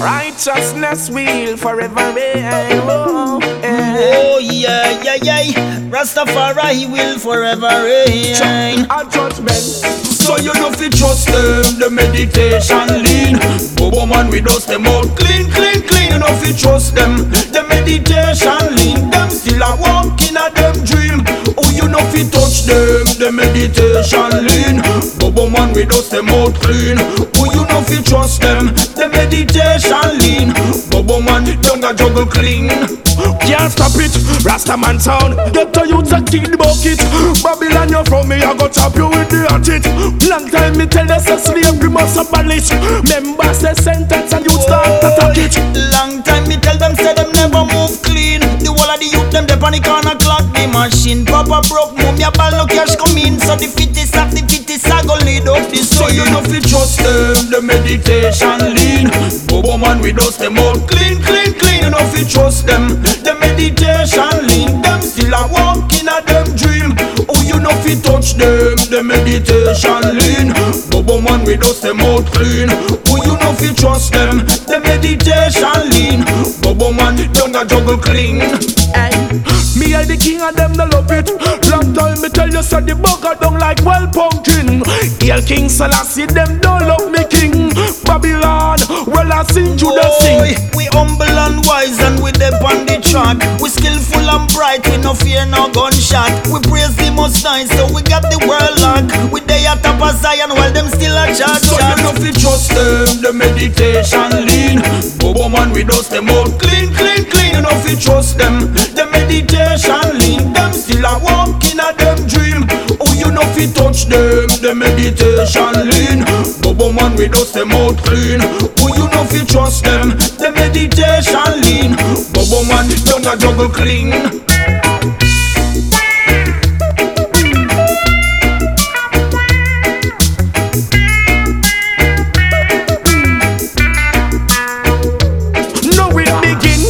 Righteousness will forever reign. Oh, oh yeah, yeah, yeah. Rastafari will forever reign. A judgment. So you know fi trust them, the meditation lean. Bobo man with us them out clean, clean, clean. You know fi trust them, the meditation the meditation lean. Bobo man with us them out clean. Oh you know fi trust them, the meditation lean. Bobo man don't a juggle clean. Can't stop it, Rastaman sound. Get to you to the bucket. Babylon, you from me, I go chop you with the hatchet. Long time me tell you, say slavery must abolish. Members say sentence and you start to attack it. Long time me tell them, say them never move the youth them they panic on a clock the machine. Papa broke, move your ball, no cash come in. So the fittest of the fittest I go lead up the So you know fi trust them, the meditation lean. Bobo man with us them out clean, clean, clean. You know fi trust them, the meditation lean. Them still a walk in a them dream. Oh you know fi touch them, the meditation lean. Bobo man with us them out clean. Oh you know fi trust them, the meditation lean. Bobo man don't a juggle clean. And the king and them they love it. Long time me tell you, say the bugger don't like well pumpkin. Hail King Selassie, them don't love me king. Babylon, well I sing you the sing. we humble and wise and we dep on the track. We skillful and bright, we no fear no gunshot. We praise the most high, so we got the world lock. We day at top of Zion while them still a chat So you know fi trust them, the meditation lean. Bobo man we us them out clean, fi touch them, the meditation lean. Bobo man with us them out clean. Oh you know fi trust them, the meditation lean. Bobo man don't a juggle clean. No it begin.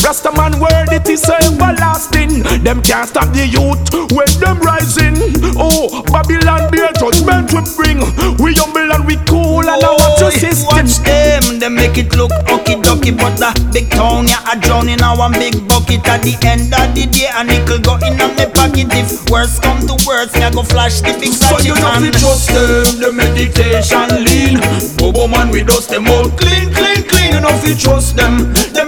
Rastaman word it is so everlasting. Them can't stop the youth when them rising. Oh, Babylon be a judgment we bring. We humble and we cool and our watch your system. Watch them, they make it look okie dokie. But the big town, yeah, I drown in our big bucket. At the end of the day, a nickel go in on me pocket. If worse come to worse, I go flash the big So you know hand. trust them, the meditation lean. Bobo man we us them all clean, clean, clean. You know fi trust them, the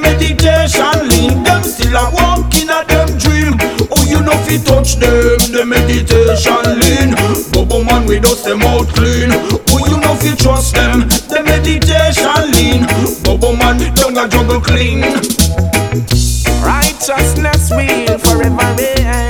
you touch them, the meditation lean. Bobo man with us them all clean. Oh you know fi trust them, the meditation lean. Bobo man don't a juggle clean. Righteousness will forever reign.